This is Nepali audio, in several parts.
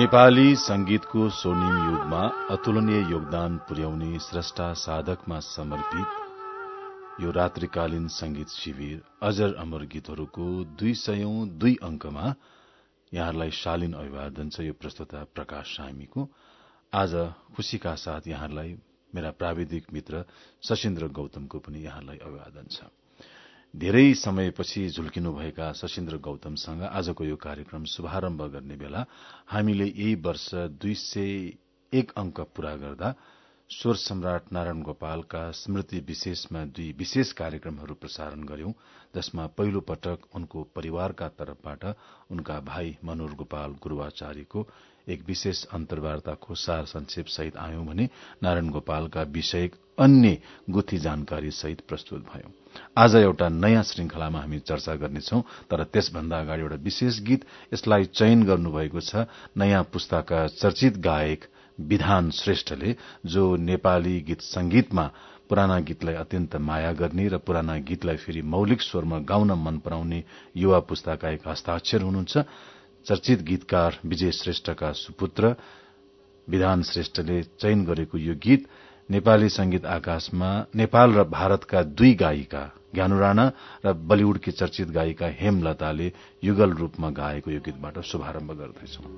नेपाली संगीतको स्वर्णिम युगमा अतुलनीय योगदान पुर्याउने श्रष्टा साधकमा समर्पित यो रात्रिकालीन संगीत शिविर अजर अमर गीतहरूको दुई सयौं दुई अंकमा यहाँहरूलाई शालीन अभिवादन छ यो प्रस्तुता प्रकाश सामीको। आज खुशीका साथ यहाँहरूलाई मेरा प्राविधिक मित्र सशिन्द्र गौतमको पनि यहाँलाई अभिवादन छ। धेरै समयपछि झुल्किनुभएका सशिन्द्र गौतमसँग आजको यो कार्यक्रम शुभारम्भ गर्ने बेला हामीले यही वर्ष दुई सय एक अंक पूरा गर्दा स्वर सम्राट नारायण गोपालका स्मृति विशेषमा दुई विशेष कार्यक्रमहरू प्रसारण गर्यौं जसमा पहिलो पटक उनको परिवारका तर्फबाट उनका भाइ मनोहर गोपाल गुरूवाचार्यको एक विशेष अन्तर्वार्ताको सार संक्षेप सहित आयौं भने नारायण गोपालका विषय अन्य गुथी जानकारी सहित प्रस्तुत भयौं। आज एउटा नयाँ श्रृंखलामा हामी चर्चा गर्नेछौ तर त्यसभन्दा अगाडि एउटा विशेष गीत यसलाई चयन गर्नुभएको छ नयाँ पुस्ताका चर्चित गायक विधान श्रेष्ठले जो नेपाली गीत संगीतमा पुराना गीतलाई अत्यन्त माया गर्ने र पुराना गीतलाई फेरि मौलिक स्वरमा गाउन मन पराउने युवा पुस्ताका एक हस्ताक्षर हुनुहुन्छ। चर्चित गीतकार विजय श्रेष्ठका सुपुत्र विधान श्रेष्ठले चयन गरेको यो गीत नेपाली संगीत आकाशमा नेपाल र भारतका दुई गायिका ज्ञानु राणा र बलिउडकी चर्चित गायिका हेमलताले युगल रूपमा गाएको यो गीतबाट शुभारम्भ गर्दैछौं।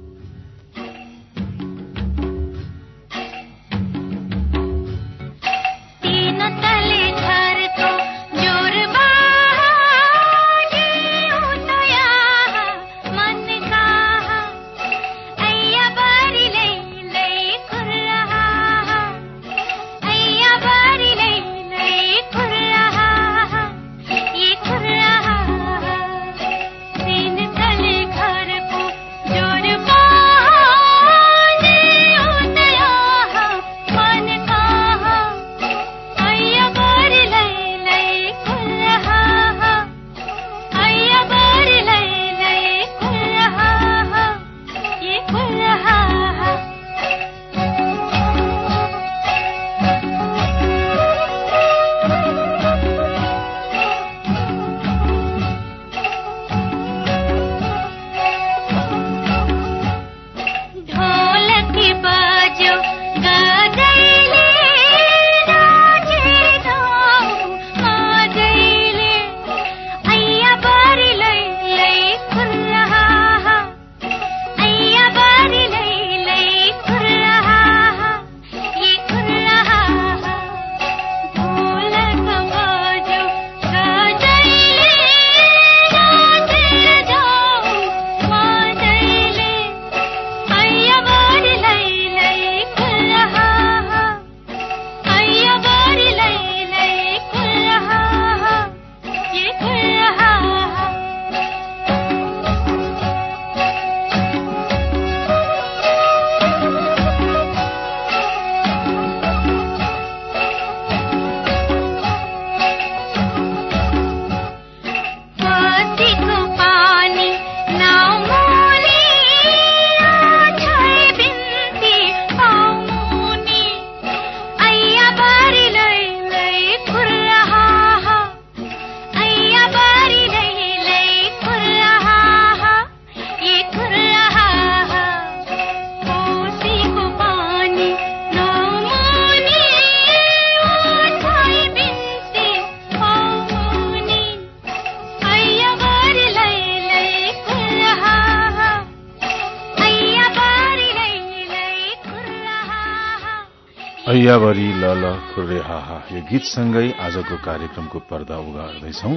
ल खुर्रे हाहा यो गीतसँगै आजको कार्यक्रमको पर्दा उगार्दैछौ।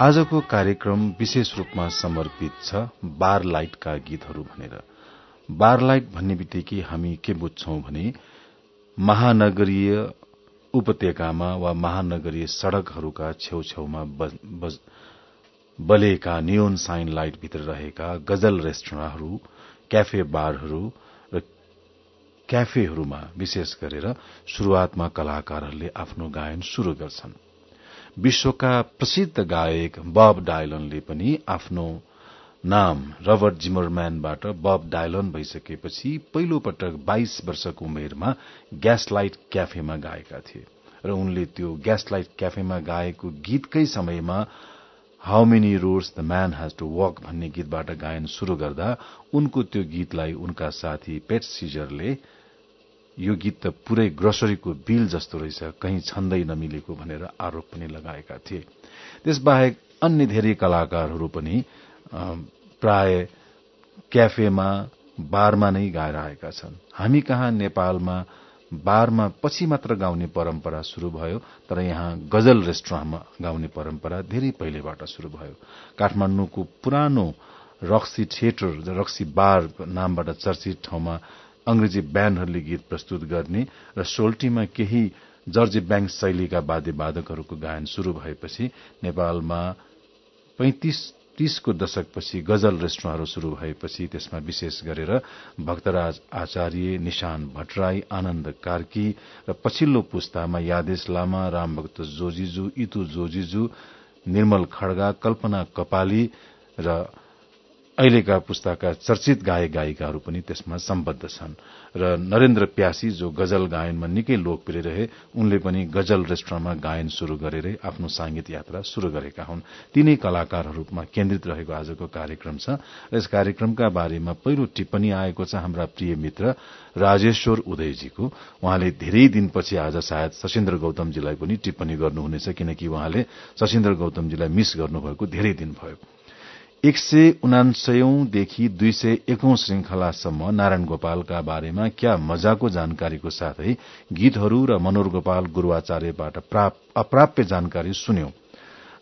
आजको कार्यक्रम विशेष रूपमा समर्पित छ बार लाइटका गीतहरू भनेर। बार लाइट भन्ने बित्तिकै हामी के बुझ्छौं भने महानगरीय उपत्यकामा वा महानगरीय सड़कहरूका छेउछेउमा बलेका नियोन साइन लाइट भित्र रहेका गजल रेस्टुरेन्टहरू क्याफे बारहरू क्याफेहरूमा विशेष गरेर शुरूआतमा कलाकारहरूले आफ्नो गायन शुरू गर्छन्। विश्वका प्रसिद्ध गायक बब डायलनले पनि आफ्नो नाम रबर्ट जिमरम्यानबाट बब डायलन भइसकेपछि पहिलो पटक बाइस वर्षको उमेरमा ग्यासलाइट क्याफेमा गाएका थिए र उनले त्यो ग्यासलाइट क्याफेमा गाएको गीतकै समयमा how many roads the man has to walk भन्ने गीतबाट गायन शुरू गर्दा उनको त्यो गीतलाई उनका साथी पेट सिजरले यो गीत त पूरै ग्रोसरीको बिल जस्तो रहेछ कहीँ छन्दै नमिलेको भनेर आरोप पनि लगाएका थिए। त्यसबाहेक अन्य धेरै कलाकारहरू पनि प्राय क्याफेमा बारमा नै गाएर आएका छन्। हामी कहाँ नेपालमा बारमा पछि मात्र गाउने परम्परा शुरू भयो तर यहाँ गजल रेस्टुरेन्टमा गाउने परम्परा धेरै पहिलेबाट शुरू भयो। काठमाडौँको पुरानो रक्सी थिएटर रक्सी बार नामबाट चर्चित ठाउँमा अंग्रेजी ब्यान्डहरूले गीत प्रस्तुत गर्ने र सोल्टीमा केही जर्जी ब्याङ्क शैलीका वाद्यवादकहरूको गायन शुरू भएपछि नेपालमा पैंतिस तीसको दशकपछि गजल रेस्टुरेन्टहरू शुरू भएपछि त्यसमा विशेष गरेर भक्तराज आचार्य निशान भट्टराई आनन्द कार्की र पछिल्लो पुस्तामा यादेश लामा रामभक्त जोजिजू इतु जोजिजू निर्मल खड्गा कल्पना कपाली र अहिलेका पुस्ताका चर्चित गायक गायिकाहरू पनि त्यसमा सम्बद्ध छन्। र नरेन्द्र प्यासी जो गजल गायनमा निकै लोकप्रिय रहे उनले पनि गजल रेस्टुरेन्टमा गायन शुरू गरेरै आफ्नो सांगीत यात्रा शुरू गरेका हुन्। तीनै कलाकारहरूमा केन्द्रित रहेको आजको कार्यक्रम छ। र यस कार्यक्रमका बारेमा पहिलो टिप्पणी आएको छ हाम्रा प्रिय मित्र राजेश्वर उदयजीको। उहाँले धेरै दिनपछि आज सायद सशिन्द्र गौतमजीलाई पनि टिप्पणी गर्नुहुनेछ किनकि उहाँले सशिन्द्र गौतमजीलाई मिस गर्नुभएको धेरै दिन भयो। एक सय उनासयौंदेखि दुई सय एकौं श्रृंखलासम्म नारायण गोपालका बारेमा क्या मजाको जानकारीको साथै गीतहरू र मनोहर गोपाल गुरूवाचार्यबाट अप्राप्य जानकारी सुन्यौं।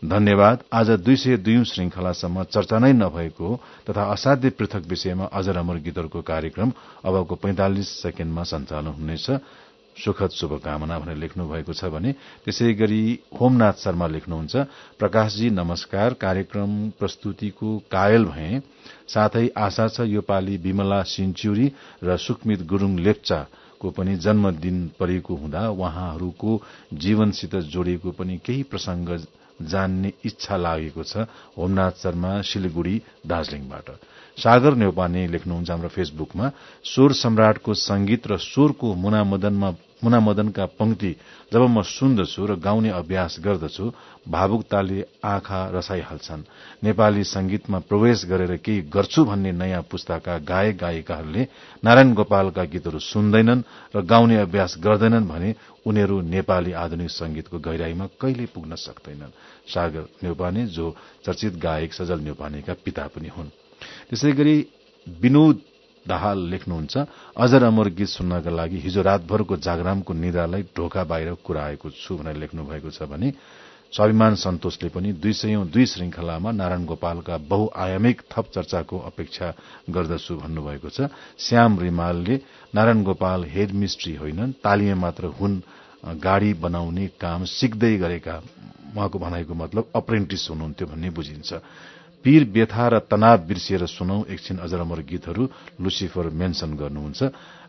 धन्यवाद। आज दुई सय दुई श्रृंखलासम्म चर्चा नै नभएको तथा असाध्य पृथक विषयमा अझ अमर गीतहरूको कार्यक्रम अबको पैंतालिस सेकेण्डमा सञ्चालन हुनेछ। सुखद शुभकामना भनेर लेख्नु भएको छ भने त्यसै गरी होमनाथ शर्मा लेख्नुहुन्छ प्रकाशजी नमस्कार। कार्यक्रम प्रस्तुतिको कायल भए साथै आशा छ यो पालि विमला सिन्च्युरी र सुकमित गुरूङ लेप्चाको पनि जन्मदिन परेको हुँदा उहाँहरूको जीवनसित जोडिएको पनि केही प्रसंग जान्ने इच्छा लागेको छ। होमनाथ शर्मा सिलगुड़ी दार्जीलिङबाट। सागर नेौपाने लेख्नुहुन्छ हाम्रो फेसबुकमा स्वर सम्राटको संगीत र स्वरको मुनामदनमा मुनामदनका पंक्ति जब म सुन्दछु र गाउने अभ्यास गर्दछु भावुकताले आँखा रसाइहाल्छन्। नेपाली संगीतमा प्रवेश गरेर केही गर्छु भन्ने नयाँ पुस्ताका गायक गायिकाहरूले नारायण गोपालका गीतहरू सुन्दैनन् र गाउने अभ्यास गर्दैनन् भने उनीहरू नेपाली आधुनिक संगीतको गहिराईमा कहिले पुग्न सक्दैनन्। सागर न्यौपाने जो चर्चित गायक सजल न्यौपानेका पिता पनि हुन्। त्यसै गरी विनोद दाहाल लेख्नुहुन्छ। अजर अमर गीत सुन्नका लागि हिजो रातभरको जागरामको निद्रालाई ढोका बाहिर कुराएको छु भनेर लेख्नु भएको छ भने स्वाभिमान सन्तोषले पनि दुई सयौं दुई श्रृंखलामा नारायण गोपालका बहुआयामिक थप चर्चाको अपेक्षा गर्दछु भन्नुभएको छ। श्याम रिमालले नारायण गोपाल हेड मिस्ट्री होइनन् तालिए मात्र हुन् गाड़ी बनाउने काम सिक्दै गरेका उहाँको भनाइको मतलब अप्रेन्टिस हुनुहुन्थ्यो भन्ने बुझिन्छ। पीर व्यथा र तनाव बिर्सिएर सुनौ एकछिन अजरमर गीतहरू लुसिफर मेन्सन गर्नुहुन्छ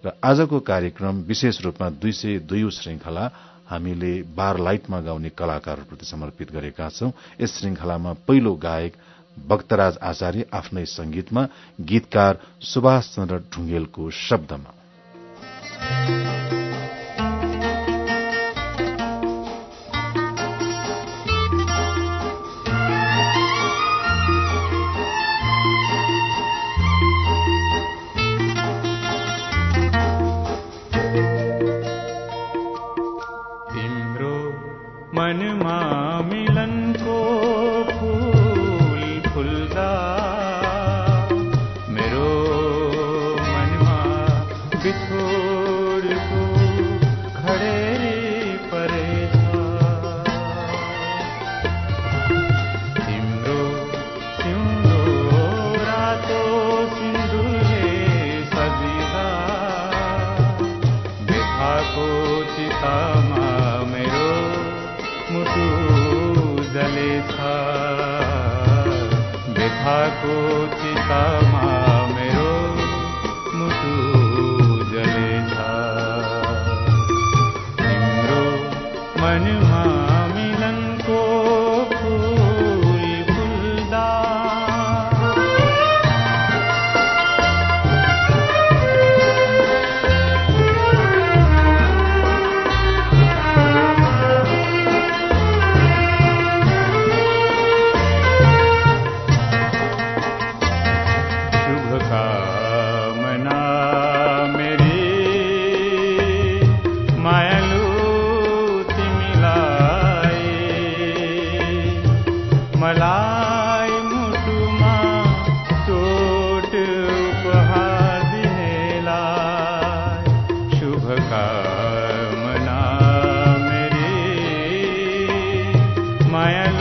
र आजको कार्यक्रम विशेष रूपमा दुई सय दुई श्रृंखला हामीले बार लाइटमा गाउने कलाकारहरूप्रति समर्पित गरेका छौं। यस श्रृंखलामा पहिलो गायक भक्तराज आचार्य आफ्नै संगीतमा गीतकार सुभाष चन्द्र ढुंगेलको शब्दमा। माया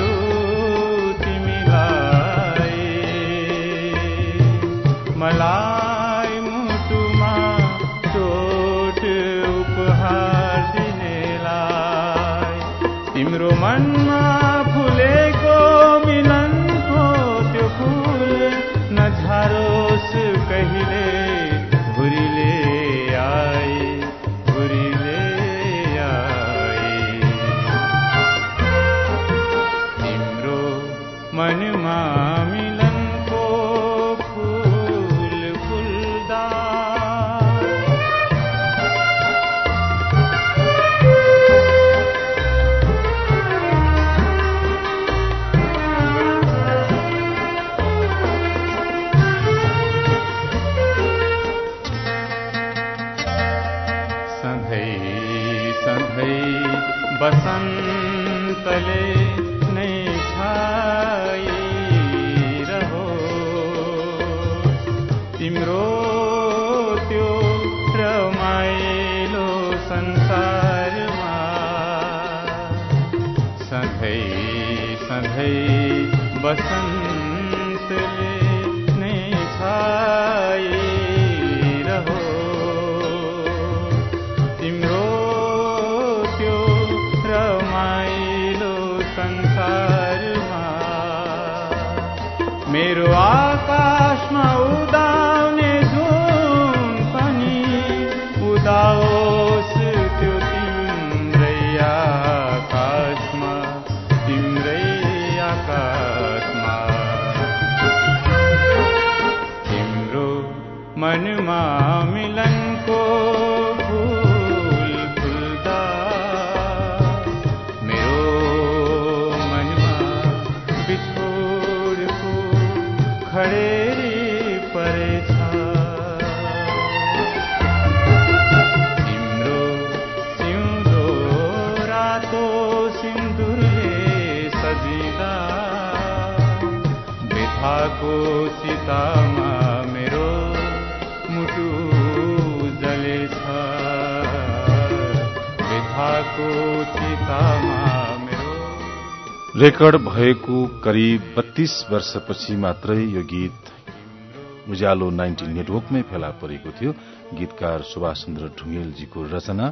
रेकर्ड भएको करिब बत्तीस वर्षपछि मात्रै यो गीत उज्यालो नाइन्टी नेटवर्कमै फेला परेको थियो। गीतकार सुभाष चन्द्र ढुङ्गेलजीको रचना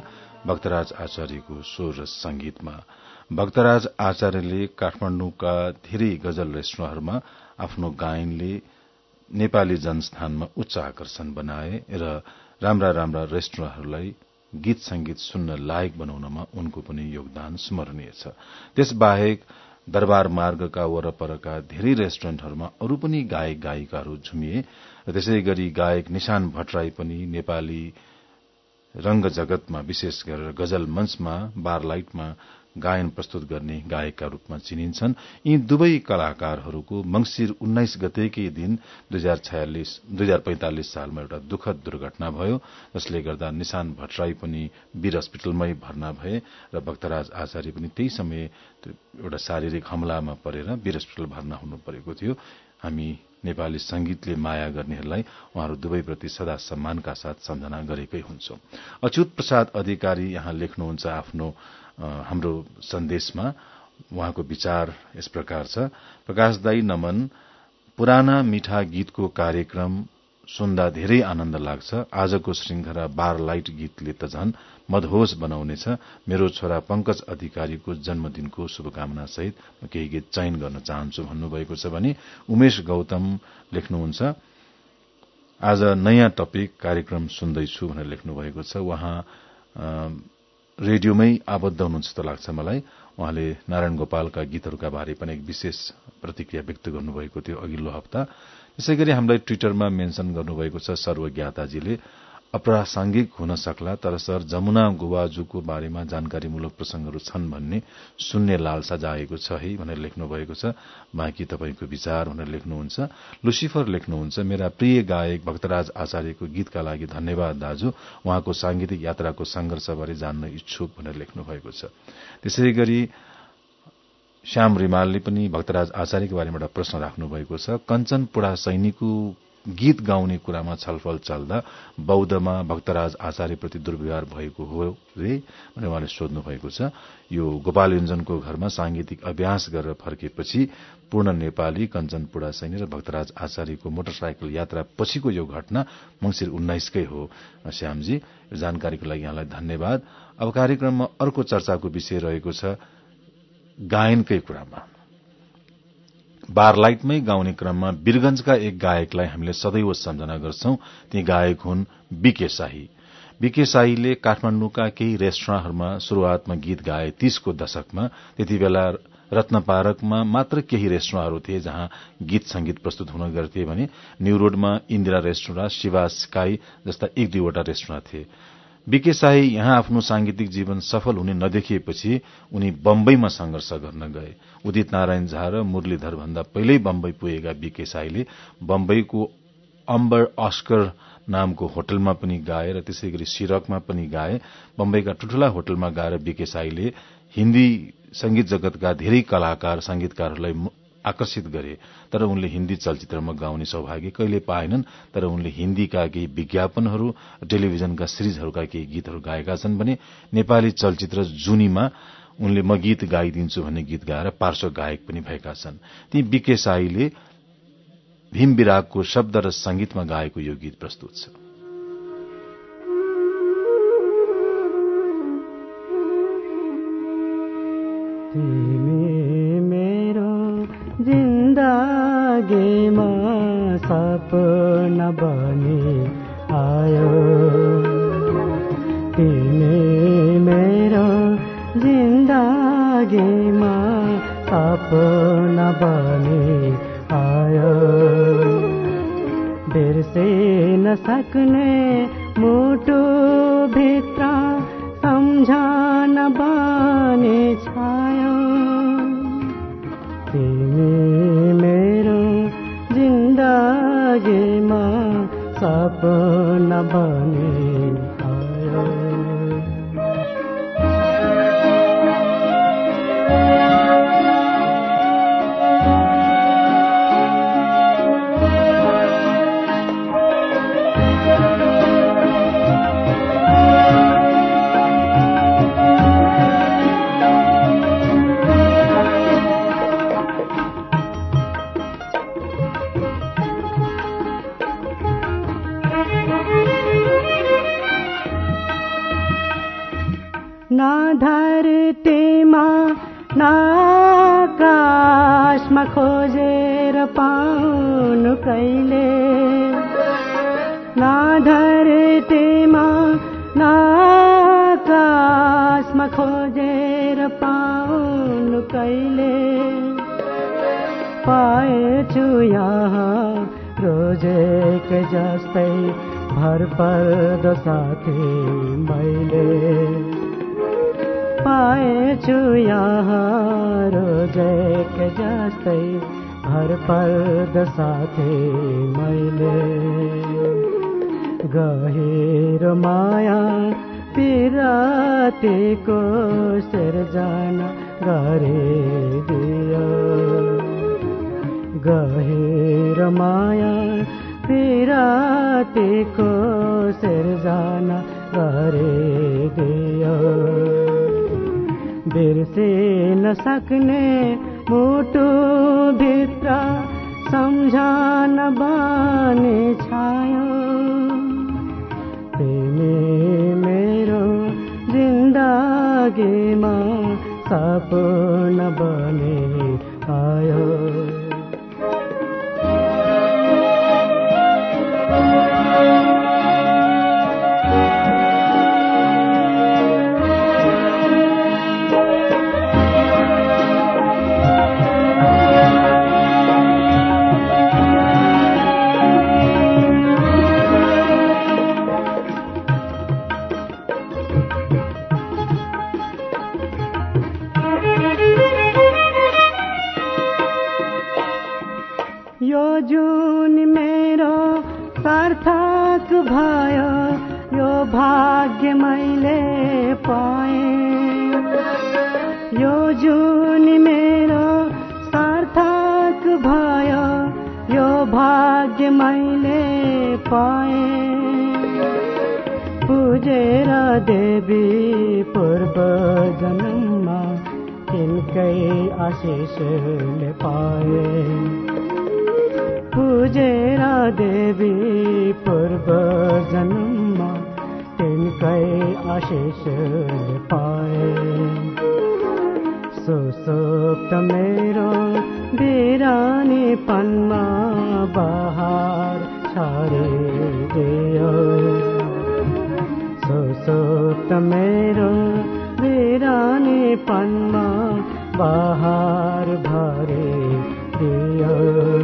भक्तराज आचार्यको स्वर र संगीतमा भक्तराज आचार्यले काठमाण्डुका धेरै गजल रेस्टुरेन्टहरूमा आफ्नो गायनले नेपाली जनस्थानमा उच्च आकर्षण बनाए र राम्रा राम्रा रेस्टुरेन्टहरूलाई गीत संगीत सुन्न लायक बनाउनमा उनको पनि योगदान स्मरणीय छ। त्यसबाहेक दरबार मार्गका वरपरका धेरै रेस्टुरेन्टहरूमा अरू पनि गायक गायिकाहरू झुमिए र त्यसै गरी गायक निशान भट्टराई पनि नेपाली रंग जगतमा विशेष गरेर गजल मंचमा बारलाइटमा गायन प्रस्तुत गर्ने गायकका रूपमा चिनिन्छन्। यी दुवै कलाकारहरूको मंगिर उन्नाइस गतेकै दिन दुई हजार पैंतालिस सालमा एउटा दुखद दुर्घटना भयो। जसले गर्दा निशान भट्टराई पनि वीर हस्पिटलमै भर्ना भए र भक्तराज आचार्य पनि त्यही समय एउटा शारीरिक हमलामा परेर वीर हस्पिटल भर्ना हुनु परेको थियो। हामी नेपाली संगीतले माया गर्नेहरूलाई उहाँहरू दुवैप्रति सदा सम्मानका साथ सम्झना गरेकै हुन्छौ। अच्युत प्रसाद अधिकारी यहाँ लेख्नुहुन्छ आफ्नो हाम्रो सन्देशमा उहाँको विचार यस प्रकार छ। प्रकाशदायी नमन पुराना मिठा गीतको कार्यक्रम सुन्दा धेरै आनन्द लाग्छ। आजको श्रृंखला बार लाइट गीतले त झन मदहोस बनाउनेछ। मेरो छोरा पंकज अधिकारीको जन्मदिनको शुभकामना सहित केही गीत चयन गर्न चाहन्छु भन्नुभएको छ भने उमेश गौतम लेख्नुहुन्छ। आज नयाँ टपिक कार्यक्रम सुन्दैछु भनेर लेख्नु भएको छ। उहाँ रेडियोमै आबद्ध हुनुहुन्छ जस्तो लाग्छ मलाई। उहाँले नारायण गोपालका गीतहरूका बारे पनि एक विशेष प्रतिक्रिया व्यक्त गर्नुभएको थियो अघिल्लो हप्ता। त्यसै गरी हामीलाई ट्विटरमा मेन्शन गर्नुभएको छ सर्वज्ञाताजीले। अप्रासंगिक हुन सक्ला तर सर जमुना गुवाजुको बारेमा जानकारीमूलक प्रसंगहरू छन् भन्ने सुन्ने लालसा जागेको छ है भनेर लेख्नु भएको छ। बाँकी तपाईँको विचार भनेर लेख्नुहुन्छ। लुसिफर लेख्नुहुन्छ मेरा प्रिय गायक भक्तराज आचार्यको गीतका लागि धन्यवाद दाजु। उहाँको सांगीतिक यात्राको संघर्षबारे जान्न इच्छुक भनेर लेख्नु भएको छ। त्यसै गरी श्याम रिमालले पनि भक्तराज आचार्यको बारेमा एउटा प्रश्न राख्नु भएको छ। कञ्चन पुडा सैनिकको गीत गाउने कुरामा छलफल चल्दा बौद्धमा भक्तराज आचार्यप्रति दुर्व्यवहार भएको हो रे भने उहाँले सोध्नु भएको छ। यो गोपाल योजनको घरमा सांगीतिक अभ्यास गरेर फर्केपछि पूर्ण नेपाली कञ्चनपुडा सैनी र भक्तराज आचार्यको मोटरसाइकल यात्रा पछिको यो घटना मंगिर उन्नाइसकै हो। श्यामजी जानकारीको लागि यहाँलाई धन्यवाद। अब कार्यक्रममा अर्को चर्चाको विषय रहेको छ गायनकै कुरामा। बारलाइटमै गाउने क्रममा वीरगंजका एक गायकलाई हामीले सदैव सम्झना गर्छौं। ती गायक हुन् बीके शाही। बीके शाहीले काठमाण्डुका केही रेस्टुराँहरूमा शुरूआतमा गीत गाए तीसको दशकमा। त्यति बेला रत्न पार्कमा मात्र केही रेस्टुराँहरू थिए जहाँ गीत संगीत प्रस्तुत हुन गर्थे भने न्यू रोडमा इन्दिरा रेस्टुराँ शिवा स्काई जस्ता एक दुईवटा रेस्टुराँ थिए। बीके शाही यहाँ आफ्नो सांगीतिक जीवन सफल हुने नदेखिएपछि उनी बम्बईमा संघर्ष गर्न गए। उदित नारायण झा र मुरलीधर भन्दा पहिल्यै बम्बई पुगेका बीके शाहीले बम्बईको अम्बर अस्कर नामको होटलमा पनि गाए र त्यसै गरी सिरकमा पनि गाए। बम्बईका ठूठूला होटलमा गाएर बीके शाहीले हिन्दी संगीत जगतका धेरै कलाकार संगीतकारहरूलाई आकर्षित गरे। तर उनले हिन्दी चलचित्रमा गाउने सौभाग्य कहिले पाएनन्। तर उनले हिन्दीका केही विज्ञापनहरू टेलिभिजनका सिरिजहरूका केही गीतहरू गाएका छन् भने नेपाली चलचित्र जुनीमा उनले म गीत गाइदिन्छु भन्ने गीत गाएर पार्श्व गायक पनि भएका छन्। ती बीके साईले भीम विरागको शब्द र संगीतमा गाएको यो गीत प्रस्तुत छ। जिन्दगीमा सपना बने आयो। तिमी मेरो जिन्दगीमा सपना बने आयो। बिर्से नसक्ने मुटु भित्र सम्झन बने छायो मेरो जिन्दगीमा सपना बने। कहिले न धरतीमा न आकाशमा खोजेर पाउनु कहिले पाएछु यहाँ रोजेक जस्तै भर पर्दो साथी मैले पाएछु यहाँ रोजेक जस्तै भर पर्दो साथी मैले गहिरो माया पिरातीको सिर्जना गरिदियो। गहिरो माया पिरातीको सिर्जना गरिदियो। बिर्से नसक्ने मुटु भित्र सम्झन बने छायो। तिमी मेरो जिन्दगीमा सपना बने आयो। सार्थक भयो यो भाग्य मैले पाएँ। यो जुन मेरो सार्थक भयो यो भाग्य मैले पाएँ। पुजेर देवी पूर्व जन्ममा तिनकै आशिषले पाएँ। पूजेर देवी पूर्व जन्ममा तिनकै आशिषले पाए। सुसुप्त मेरो बिरानी पनमा बहार छरिदियो सुसुप्त मेरो बिरानी पनमा बहार भरे दियो।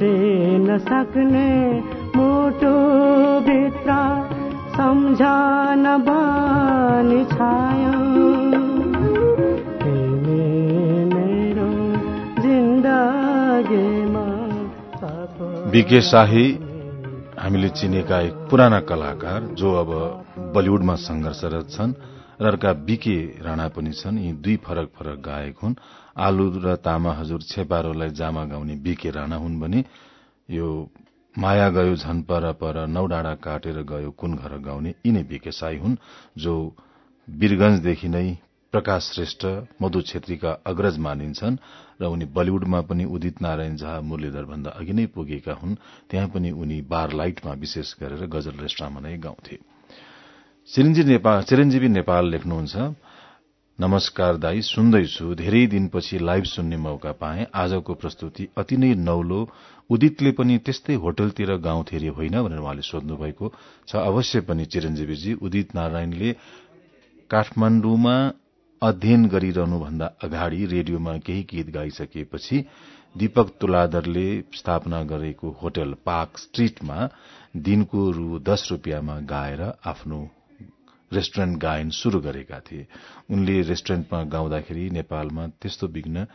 बिर्सिन सक्ने मुटु भित्र सम्झन बानी छायो। मेरो जिन्दगीमा बिके शाही हामीले चिनेका एक पुराना कलाकार जो अब बलिउडमा संघर्षरत छन् र अर्का बीके राणा पनि छन्। यी दुई फरक फरक गायक हुन्। आलु र तामा हजुर छेपारोलाई जामा गाउने बीके राणा हुन् भने यो माया गयो झन पर पर नौ डाँडा काटेर गयो कुन घर गाउने यिनै बीके साई हुन् जो वीरगंजदेखि नै प्रकाश श्रेष्ठ मधु छेत्रीका अग्रज मानिन्छन् र उनी बलिउडमा पनि उदित नारायण झा मुरलीधर भन्दा अघि नै पुगेका हुन्। त्यहाँ पनि उनी बार लाइटमा विशेष गरेर गजल रेस्ट्रामा नै गाउँथे। चिरञ्जीवी नेपाल लेख्नुहुन्छ। नमस्कार दाई सुन्दैछु। धेरै दिनपछि लाइभ सुन्ने मौका पाए। आजको प्रस्तुति अति नै नौलो। उदितले पनि त्यस्तै होटलतिर गाउँथे रे होइन भनेर उहाँले सोध्नु भएको छ। अवश्य पनि चिरञ्जीवीजी उदित नारायणले काठमाण्डुमा अध्ययन गरिरहनुभन्दा अगाडि रेडियोमा केही गीत गाइसकेपछि दीपक तुलाधरले स्थापना गरेको होटल पार्क स्ट्रीटमा दिनको रु दश रूपियाँमा गाएर आफ्नो रेस्टुरेन्ट गायन शुरू गरेका थिए। उनले रेस्टुरेन्टमा गाउँदाखेरि नेपालमा त्यस्तो विघ्न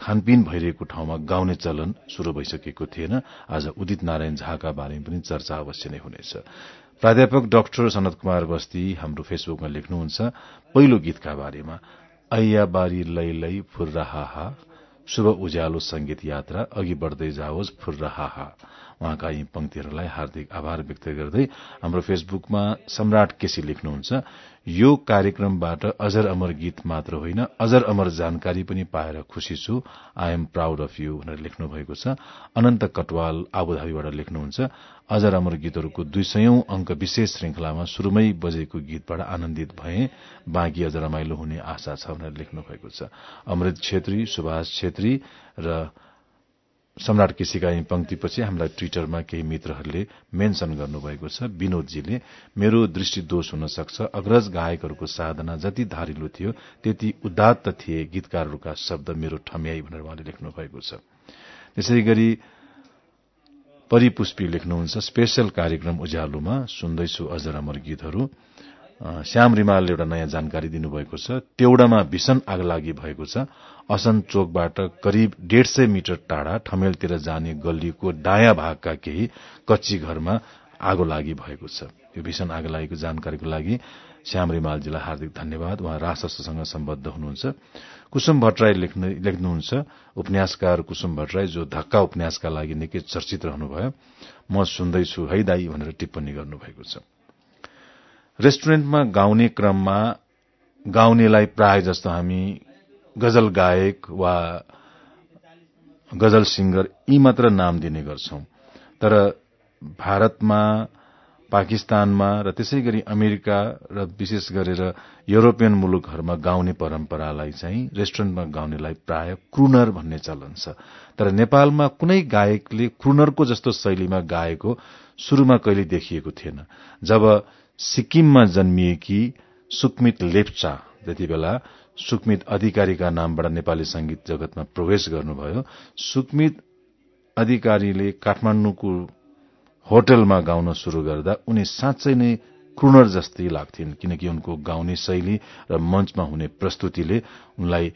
खानपिन भइरहेको ठाउँमा गाउने चलन शुरू भइसकेको थिएन। आज उदित नारायण झाका बारेमा पनि चर्चा अवश्य नै हुनेछ। प्राध्यापक डाक्टर सनत कुमार बस्ती हाम्रो फेसबुकमा लेख्नुहुन्छ पहिलो गीतका बारेमा ऐया बारी लै लै फुर्राहा शुभ उज्यालो संगीत यात्रा अघि बढ़दै जाओस् फुर्राहा उहाँका यी पंक्तिहरूलाई हार्दिक आभार व्यक्त गर्दै हाम्रो फेसबुकमा सम्राट केसी लेख्नुहुन्छ। यो कार्यक्रमबाट अजर अमर गीत मात्र होइन अजर अमर जानकारी पनि पाएर खुशी छु। I am proud of you भनेर लेख्नु भएको छ। अनन्त कटवाल आबुधाबीबाट लेख्नुहुन्छ अजर अमर गीतहरूको दुई सयौं अंक विशेष श्रृंखलामा शुरूमै बजेको गीतबाट आनन्दित भए बाँकी अझ रमाइलो हुने आशा छ भनेर लेख्नु भएको छ। अमृत छेत्री सुभाष छेत्री र सम्राट केसीका यी पंक्तिपछि हामीलाई ट्विटरमा केही मित्रहरूले मेन्सन गर्नुभएको छ। विनोदजीले मेरो दृष्टि दोष हुन सक्छ अग्रज गायकहरूको साधना जति धारिलो थियो त्यति उदात्त थिए गीतकारहरूका शब्द मेरो ठम्याई भनेर उहाँले लेख्नु भएको छ। त्यसै गरी परिपुष्पी लेख्नुहुन्छ स्पेशल कार्यक्रम उज्यालोमा सुन्दैछु अजर अमर गीतहरू। श्याम रिमालले एउटा नयाँ जानकारी दिनुभएको छ। तेउडामा भीषण आगलागी भएको छ। असन चोकबाट करिब डेढ सय मिटर टाढा ठमेलतिर जाने गल्लीको दायाँ भागका केही कच्ची घरमा आगो लागि भएको छ। यो भीषण आगो लागेको जानकारीको लागि श्याम रिमालजीलाई हार्दिक धन्यवाद। उहाँ राष्ट्रसँग सम्बद्ध हुनुहुन्छ। कुसुम भट्टराई लेख्नुहुन्छ। उपन्यासकार कुसुम भट्टराई जो धक्का उपन्यासका लागि निकै चर्चित रहनुभयो। म सुन्दैछु है दाई भनेर टिप्पणी गर्नुभएको छ। रेस्टुरेन्टमा गाउने क्रममा गाउनेलाई प्राय जस्तो हामी गजल गायक वा गजल सिंगर यी मात्र नाम दिने गर्छौं। तर भारतमा पाकिस्तानमा र त्यसै गरी अमेरिका र विशेष गरेर युरोपियन मुलुकहरूमा गाउने परम्परालाई चाहिँ रेस्टुरेन्टमा गाउनेलाई प्राय क्रुनर भन्ने चलन छ। तर नेपालमा कुनै गायकले क्रुनरको जस्तो शैलीमा गाएको शुरूमा कहिले देखिएको थिएन। जब सिक्किममा जन्मिएकी सुकमित लेप्चा जति बेला सुकमित अधिकारीका नामबाट नेपाली संगीत जगतमा प्रवेश गर्नुभयो। सुकमित अधिकारीले काठमाण्डुको होटलमा गाउन शुरू गर्दा उनी साँच्चै नै क्रुनर जस्तै लाग्थिन् किनकि उनको गाउने शैली र मञ्चमा हुने प्रस्तुतिले उनलाई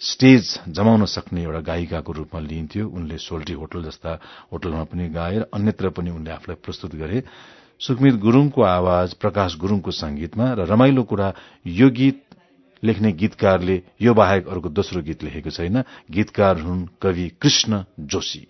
स्टेज जमाउन सक्ने एउटा गायिकाको रूपमा लिइन्थ्यो। उनले सोल्टी होटल जस्ता होटलमा पनि गाए र अन्यत्र पनि उनले आफूलाई प्रस्तुत गरे। सुकमित गुरूङको आवाज प्रकाश गुरूङको संगीतमा र रमाइलो कुरा यो गीत लेख्ने गीतकारले यो बाहेक अर्को दोस्रो गीत लेखेको छैन। गीतकार हुन् कवि कृष्ण जोशी।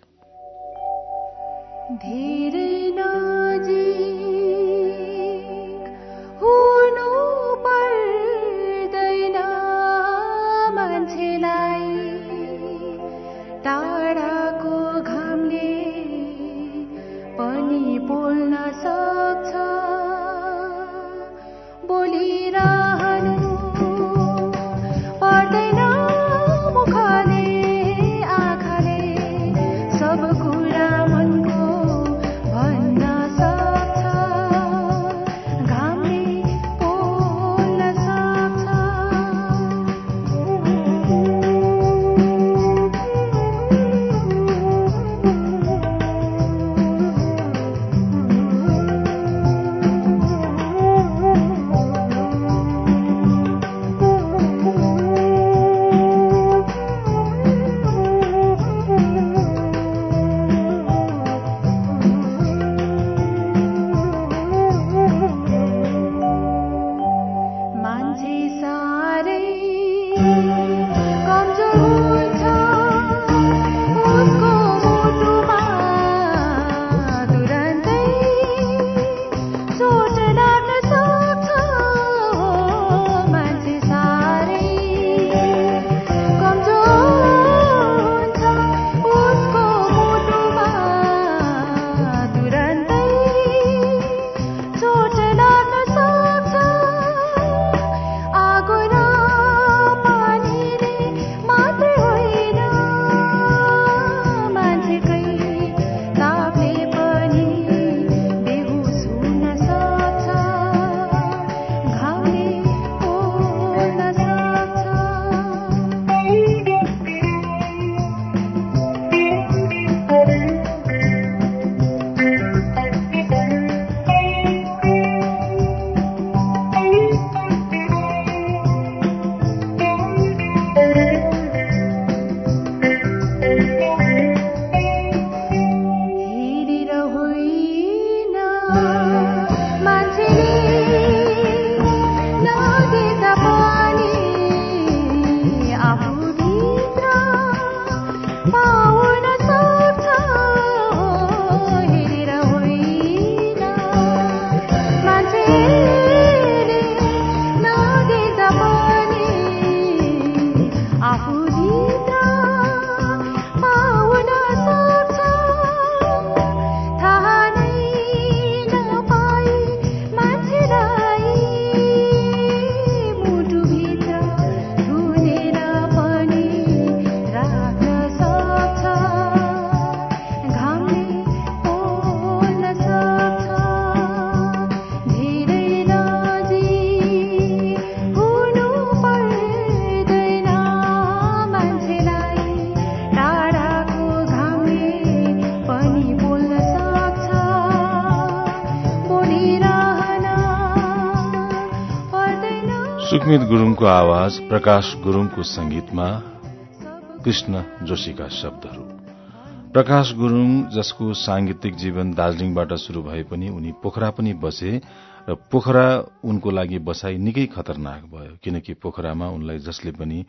सुकमित गुरूङको आवाज प्रकाश गुरूङको संगीतमा कृष्ण जोशीका शब्दहरू। प्रकाश गुरूङ जसको सांगीतिक जीवन दार्जीलिङबाट शुरू भए पनि उनी पोखरा पनि बसे र पोखरा उनको लागि बसाई निकै खतरनाक भयो किनकि पोखरामा उनलाई जसले पनि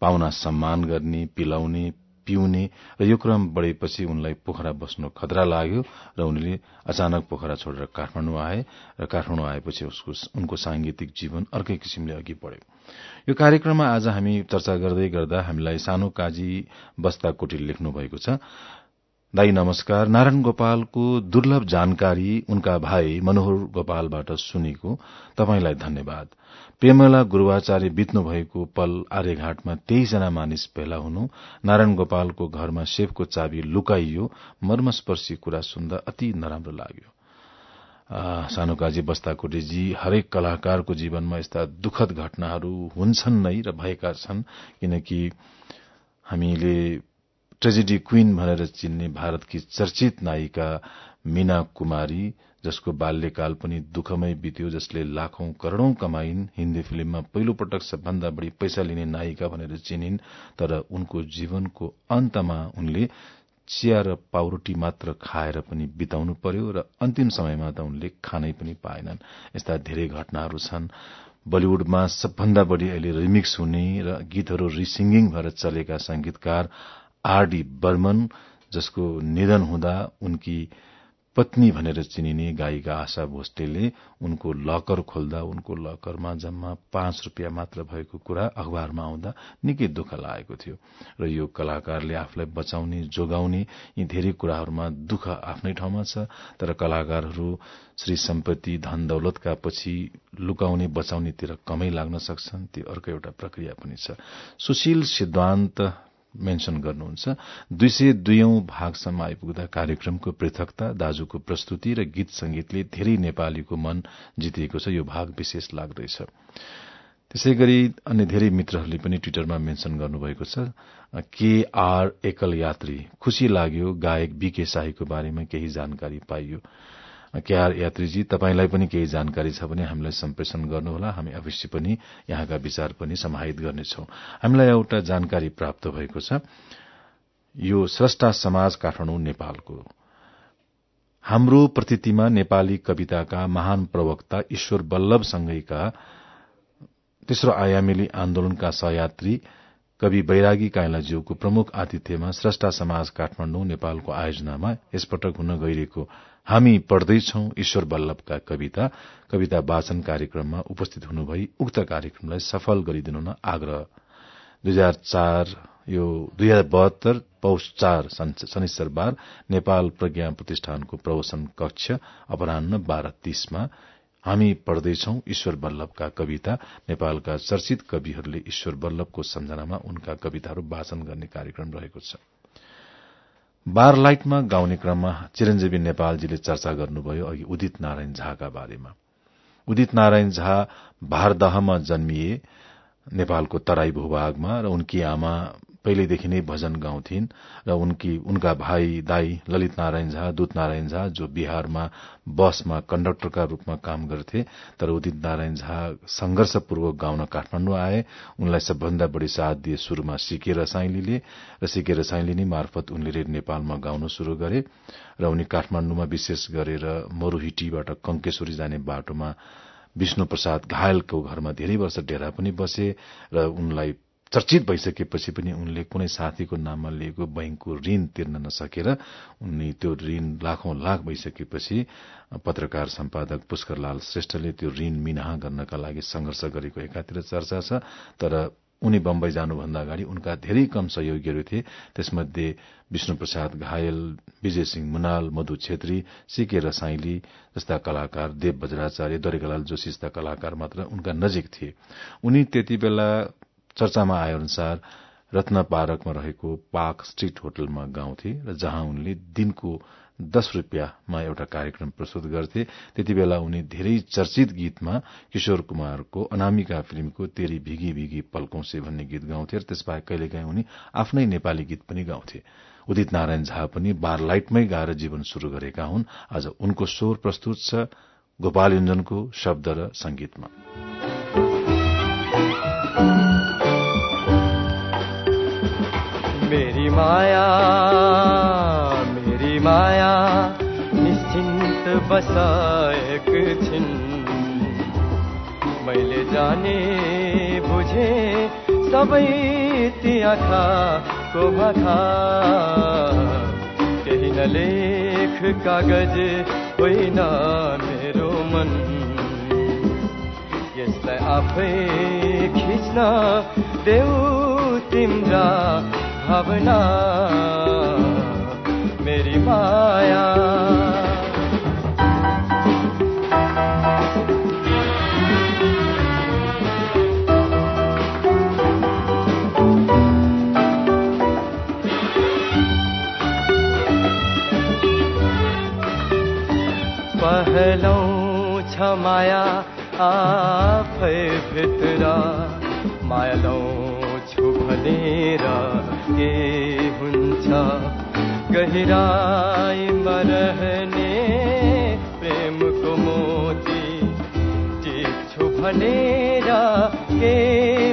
पाहुना सम्मान गर्ने पिलाउने पिउने र यो क्रम बढ़ेपछि उनलाई पोखरा बस्नु खतरा लाग्यो र उनले अचानक पोखरा छोडेर काठमाडौँ आए र काठमाडौँ आएपछि उसको उनको सांगीतिक जीवन अर्कै किसिमले अघि बढ़्यो। यो कार्यक्रममा आज हामी चर्चा गर्दै गर्दा हामीलाई सानो काजी बस्ता कोटिल लेख्नु भएको छ। दाई नमस्कार नारायण गोपालको दुर्लभ जानकारी उनका भाइ मनोहर गोपालबाट सुनेको तपाईँलाई धन्यवाद। प्रेमला गुरूवाचार्य बित्नु भएको पल आर्यघाटमा तेइसजना मानिस भेला हुनु नारायण गोपालको घरमा सेफको चाबी लुकाइयो मर्मस्पर्शी कुरा सुन्दा अति नराम्रो लाग्यो। सानो काजी बस्ताकोटेजी हरेक कलाकारको जीवनमा यस्ता दुखद घटनाहरू हुन्छन् नै र भएका छन् किनकि हामीले ट्रेजेडी क्वीन भनेर चिन्ने भारतकी चर्चित नायिका मीना कुमारी जसको बाल्यकाल पनि दुःखमय बित्यो जसले लाखौं करोड़ौं कमाइन्। हिन्दी फिल्ममा पहिलो पटक सबभन्दा बढ़ी पैसा लिने नायिका भनेर चिनिन् तर उनको जीवनको अन्तमा उनले चिया र पाउरोटी मात्र खाएर पनि बिताउनु पर्यो र अन्तिम समयमा त उनले खानै पनि पाएनन्। यस्ता धेरै घटनाहरू छन्। बलिउडमा सबभन्दा बढ़ी अहिले रिमिक्स हुने र गीतहरू रिसिंगिङ भएर चलेका संगीतकार आरडी बर्मन जसको निधन हुँदा उनकी पत्नी भनेर चिनिने गायिका आशा भोसलेले उनको लकर खोल्दा उनको लकरमा जम्मा पाँच रूपियाँ मात्र भएको कुरा अखबारमा आउँदा निकै दुःख लागेको थियो र यो कलाकारले आफूलाई बचाउने जोगाउने यी धेरै कुराहरूमा दुःख आफ्नै ठाउँमा छ तर कलाकारहरू श्री सम्पत्ति धन दौलतका पछि लुकाउने बचाउनेतिर कमै लाग्न सक्छन् त्यो अर्को एउटा प्रक्रिया पनि छ। सुशील सिद्धान्त मेन्सन गर्नुहुन्छ। दुई सय दुयौं भागसम्म आइपुग्दा कार्यक्रमको पृथकता दाजुको प्रस्तुति र गीत संगीतले धेरै नेपालीको मन जितिएको छ यो भाग विशेष लाग्दैछ। त्यसै गरी अन्य धेरै मित्रहरूले पनि ट्विटरमा मेन्सन गर्नुभएको छ केआर एकल यात्री खुशी लाग्यो गायक बीके शाहीको बारेमा केही जानकारी पाइयो। केआर यात्रीजी तपाईँलाई पनि केही जानकारी छ भने हामीलाई सम्प्रेषण गर्नुहोला। हामी अवश्य पनि यहाँका विचार पनि समाहित गर्नेछौ। हामीलाई एउटा जानकारी प्राप्त भएको छ। यो स्रष्टा समाज काठमाडौँ नेपालको। हाम्रो प्रतीतिमा नेपाली कविताका महान प्रवक्ता ईश्वर बल्लभसँगैका तेस्रो आयामेली आन्दोलनका सहयात्री कवि बैरागी काइलाज्यूको प्रमुख आतिथ्यमा स्रष्टा समाज काठमाडौँ नेपालको आयोजनामा यसपटक हुन गइरहेको हामी पढ्दैछौ ईश्वर बल्लभका कविता। कविता वाचन कार्यक्रममा उपस्थित हुनुभई उक्त कार्यक्रमलाई सफल गरिदिनु आग्रह। दुई हजार चार यो दुई हजार बहत्तर पौष चार शनिश्चरबार नेपाल प्रज्ञा प्रतिष्ठानको प्रवसन कक्ष अपरान्न बाह्र तीसमा हामी पढ्दैछौ ईश्वर बल्लभका कविता। नेपालका चर्चित कविहरूले ईश्वर बल्लभको सम्झनामा उनका कविताहरू वाचन गर्ने कार्यक्रम रहेको छ। बारलाइटमा गाउने क्रममा चिरञ्जीवी नेपालजीले चर्चा गर्नुभयो अघि उदित नारायण झाका बारेमा। उदित नारायण झा भारदहमा जन्मिए नेपालको तराई भूभागमा र उनकी आमा पहिलेदेखि नै भजन गाउँथिन् र उनकी उनका भाइ दाई ललित नारायण झा दूत नारायण झा जो बिहारमा बसमा कण्डक्टरका रूपमा काम गर्थे तर उदित नारायण झा संघर्षपूर्वक गाउन काठमाडौँ आए। उनलाई सबभन्दा बढ़ी साथ दिए शुरूमा सिकेर साइलीले र सिकेर साइलिनी मार्फत उनले नेपालमा गाउन शुरू गरे र उनी काठमाडौँमा विशेष गरेर मरूहिटीबाट कंकेश्वरी जाने बाटोमा विष्णु प्रसाद घायलको घरमा धेरै वर्ष डेरा पनि बसे र उनलाई चर्चित भइसकेपछि पनि उनले कुनै साथीको नाममा लिएको बैंकको ऋण तिर्न नसकेर उनी त्यो ऋण लाखौं लाख भइसकेपछि पत्रकार सम्पादक पुष्करलाल श्रेष्ठले त्यो ऋण मिनाहा गर्नका लागि संघर्ष गरेको एकातिर चर्चा छ। तर उनी बम्बई जानुभन्दा अगाडि उनका धेरै कम सहयोगीहरू थिए। त्यसमध्ये विष्णु प्रसाद घायल विजय सिंह मुनाल मधु छेत्री सिके रसाइली जस्ता कलाकार देव बज्राचार्य दरेकलाल जोशी जस्ता कलाकार मात्र उनका नजिक थिए। उनी त्यति बेला चर्चामा आए अनुसार रत्न पार्कमा रहेको पाक स्ट्रीट होटलमा गाउँथे र जहाँ उनले दिनको दश रूपियाँमा एउटा कार्यक्रम प्रस्तुत गर्थे। त्यति बेला उनी धेरै चर्चित गीतमा किशोर कुमारको अनामिका फिल्मको तेरी भिगी भिगी पल्कौसे भन्ने गीत गाउँथे र त्यसबाहेक कहिलेकाहीँ उनी आफ्नै नेपाली गीत पनि गाउँथे। उदित नारायण झा पनि बार लाइटमै गाएर जीवन शुरू गरेका हुन्। आज उनको स्वर प्रस्तुत छ गोपाल युञ्जनको शब्द र संगीतमा। माया मेरी माया निश्चिन्त बसाएक छिन्। मैले जाने बुझे सबै ती आँखाको भाखा। केही लेख कागज होइन मेरो मन। यसलाई आफै खिच्न देऊ तिम्रा भावना मेरी माया। पहलौ छ माया आफै भित्र माया छु भनेर के हुन्छ? गहिराईमा रहने प्रेमको मोती टिप्छु भनेर के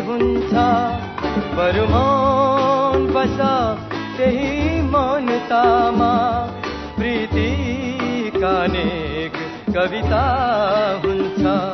हुन्छ? बरुमान बस त्यही मनतामा प्रीति कानेक कविता हुन्छ।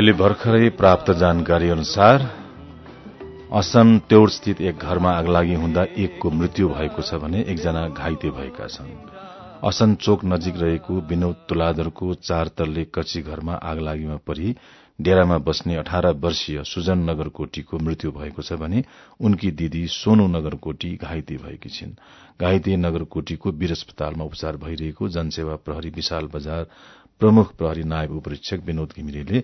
अहिले भर्खरै प्राप्त जानकारी अनुसार तेउर स्थित एक घरमा आगलागी हुँदा एकको मृत्यु भएको छ भने एकजना घाइते भएका छन्। असन चोक नजिक रहेको विनोद तुलादरको चार तल्ले कच्ची घरमा आगलागीमा परि डेरामा बस्ने अठार वर्षीय सुजन नगरकोटीको मृत्यु भएको छ भने उनकी दिदी सोनु नगरकोटी घाइते भएकी छिन्। घाइते नगरकोटीको वीर अस्पतालमा उपचार भइरहेको जनसेवा प्रहरी विशाल बजार प्रमुख प्रहरी नायब उपरीक्षक विनोद घिमिरेले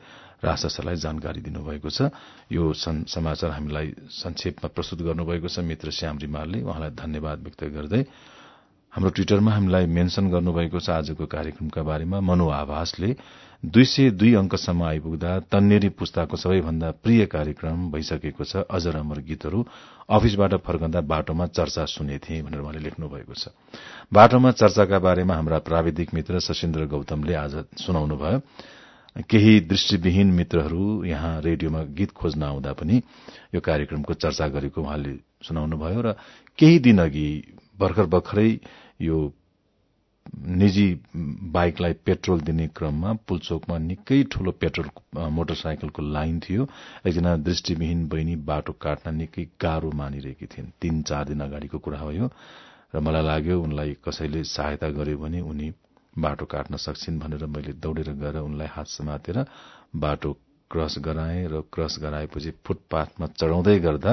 राजशासनलाई जानकारी दिनुभएको छ। यो समाचार हामीलाई संक्षेपमा प्रस्तुत गर्नुभएको छ। मित्र श्याम रिमालले उहाँलाई धन्यवाद व्यक्त गर्दै हाम्रो ट्विटरमा हामीलाई मेन्शन गर्नुभएको छ। आजको कार्यक्रमका बारेमा मनु आभासले दुई सय दुई अंकसम्म आइपुग्दा तन्नेरी पुस्ताको सबैभन्दा प्रिय कार्यक्रम भइसकेको छ। अजर अमर गीतहरू अफिसबाट फर्कँदा बाटोमा चर्चा सुनेथे भनेर उहाँले लेख्नु भएको छ। बाटोमा चर्चाका बारेमा हाम्रा प्राविधिक मित्र सशिन्द्र गौतमले आज सुनाउनुभयो। केही दृष्टिविहीन मित्रहरू यहाँ रेडियोमा गीत खोज्न आउँदा पनि यो कार्यक्रमको चर्चा गरेको उहाँले सुनाउनुभयो र केही दिन अघि भर्खर भर्खरै यो निजी बाइकलाई पेट्रोल दिने क्रममा पुलचोकमा निकै ठूलो पेट्रोल मोटरसाइकलको लाइन थियो। एकजना दृष्टिविहीन बहिनी बाटो काट्न निकै गाह्रो मानिरहेकी थिइन्। तीन चार दिन अगाडिको कुरा हो यो। र मलाई लाग्यो उनलाई कसैले सहायता गर्यो भने उनी बाटो काट्न सक्छिन् भनेर मैले दौडेर गएर उनलाई हात समातेर बाटो क्रस गराए र क्रस गराएपछि फुटपाथमा चढ़ाउँदै गर्दा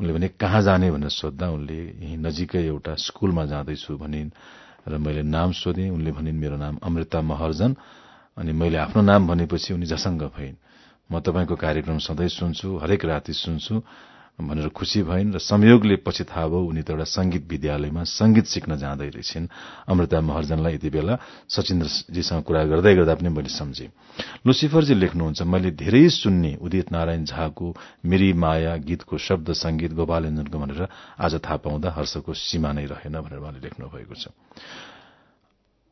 उनले भने कहाँ जाने? भनेर सोद्धा उनले यही नजिकै एउटा स्कूलमा जाँदैछु भनिन् र मैले नाम सोधेँ। उनले भनिन् मेरो नाम अमृता महर्जन अनि मैले आफ्नो नाम भनेपछि उनी झसङ्ग भइन्। म तपाईँको कार्यक्रम सधैँ सुन्छु हरेक राति सुन्छु। भनेर खुशी भइन् र संयोगले पछि थाहा भयो उनी त एउटा संगीत विद्यालयमा संगीत सिक्न जाँदै रहेछन्। अमृता महर्जनलाई यति बेला सचिन्द्रजीसँग कुरा गर्दै गर्दा पनि मैले सम्झेँ। लुसिफरजी लेख्नुहुन्छ मैले धेरै सुन्ने उदित नारायण झाको मेरी माया गीतको शब्द संगीत गोपालञ्जनको भनेर आज थाहा पाउँदा हर्षको सीमा नै रहेन भनेर उहाँले लेख्नु भएको छ।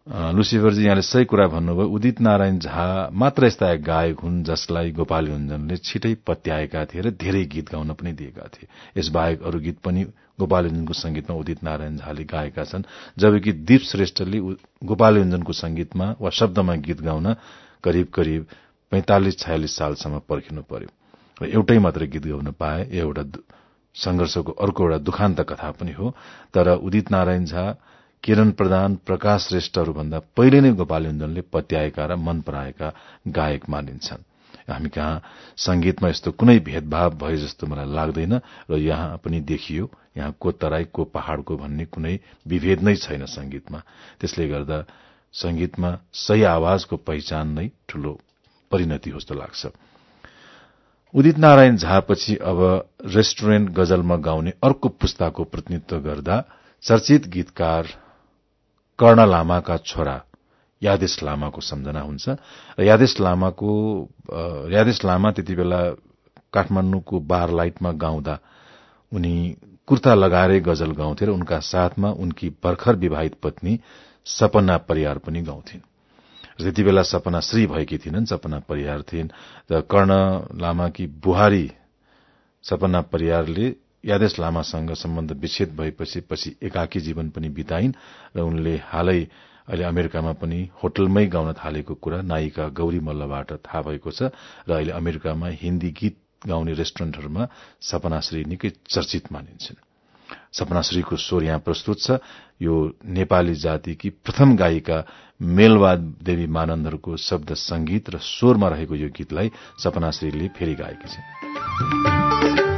लुसिफरजी यहाँले सही कुरा भन्नुभयो उदित नारायण झा मात्र यस्ता गायक हुन् जसलाई गोपाल योञ्जनले छिटै पत्याएका थिए र धेरै गीत गाउन पनि दिएका थिए। यसबाहेक अरू गीत पनि गोपाल योञ्जनको संगीतमा उदित नारायण झाले गाएका छन् जबकि दीप श्रेष्ठले गोपाल योञ्जनको संगीतमा वा शब्दमा गीत गाउन करिब करिब पैंतालिस छयालिस सालसम्म पर्खिनु पर्यो। र एउटै मात्र गीत गाउन पाए एउटा संघर्षको अर्को एउटा दुखान्त कथा पनि हो। तर उदित नारायण झा किरण प्रधान प्रकाश श्रेष्ठहरूभन्दा पहिले नै गोपाल योञ्जनले पत्याएका र मन पराएका गायक मानिन्छन्। हामी कहाँ संगीतमा यस्तो कुनै भेदभाव भए जस्तो मलाई लाग्दैन र यहाँ पनि देखियो यहाँ को तराई को पहाड़को भन्ने कुनै विभेद नै छैन संगीतमा। त्यसले गर्दा संगीतमा सही आवाजको पहिचान नै ठूलो परिणति हो जस्तो लाग्छ। उदित नारायण झापछि अब रेस्टुरेन्ट गजलमा गाउने अर्को पुस्ताको प्रतिनिधित्व गर्दा चर्चित गीतकार कर्ण लामाका छोरा यादेश लामाको सम्झना हुन्छ। र यादेश लामाको यादेश लामा त्यति बेला काठमाण्डुको बार लाइटमा गाउँदा उनी कुर्ता लगाएरै गजल गाउँथे र उनका साथमा उनकी भर्खर विवाहित पत्नी सपना परियार पनि गाउँथिन्। त्यति बेला सपना श्री भएकी थिइनन् सपना परियार थिइन्। र कर्ण लामाकी बुहारी सपना परियारले यादेश लामासँग सम्बन्ध विच्छेद भएपछि पछि एकाकी जीवन पनि बिताइन् र उनले हालै अहिले अमेरिकामा पनि होटलमै गाउन थालेको कुरा नायिका गौरी मल्लबाट थाहा भएको छ र अहिले अमेरिकामा हिन्दी गीत गाउने रेस्टुरेन्टहरूमा सपनाश्री निकै चर्चित मानिन्छन्। सपनाश्रीको स्वर यहाँ प्रस्तुत छ। यो नेपाली जातिकी प्रथम गायिका मेलवा देवी मानन्दहरूको शब्द संगीत र स्वरमा रहेको यो गीतलाई सपनाश्रीले फेरि गाएकी छिन्।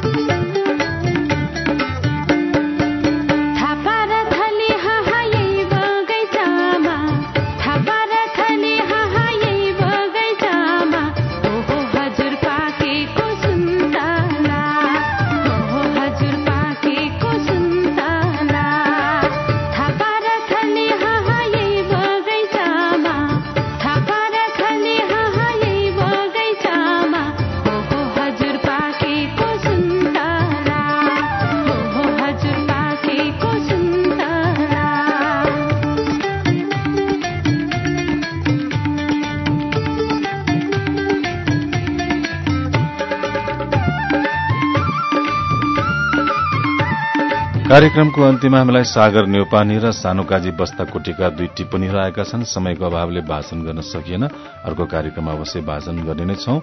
कार्यक्रमको अन्त्यमा हामीलाई सागर नेौपानी र सानुकाजी बस्ता कोटीका दुई टिप्पणीहरू आएका छन्। समयको अभावले भाषण गर्न सकिएन। अर्को कार्यक्रम अवश्य भाषण गर्ने नै छौं।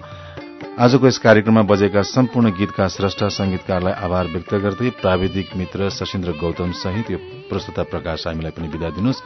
आजको यस कार्यक्रममा बजेका सम्पूर्ण गीतका श्रेष्ठ संगीतकारलाई आभार व्यक्त गर्दै प्राविधिक मित्र सशिन्द्र गौतम सहित यो प्रस्तुता प्रकाश हामीलाई पनि विदा दिनुहोस्।